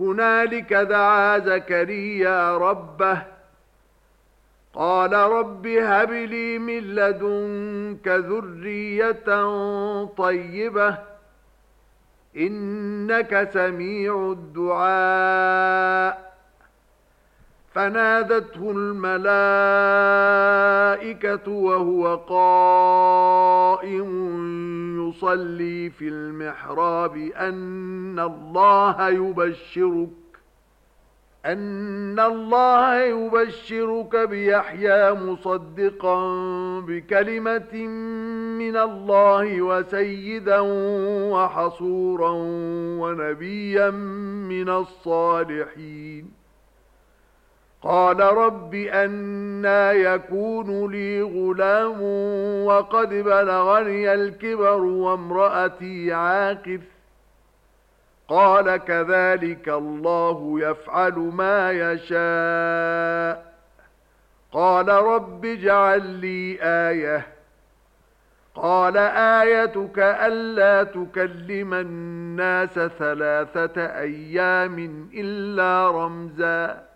هنالك دعا زكريا ربه. قال رب هب لي من لدنك ذرية طيبة. إنك سميع الدعاء. فنادته الملائكة وهو قائم. تصلي في المحراب أن الله يبشرك أن الله يبشرك بيحيى مصدقا بكلمة من الله وسيدا وحصورا ونبيا من الصالحين قال رب أنا يكون لي غلام وقد بلغني الكبر وامرأتي عاكف قال كذلك الله يفعل ما يشاء. قال رب اجعل لي آية. قال آيتك ألا تكلم الناس ثلاثة أيام إلا رمزاً.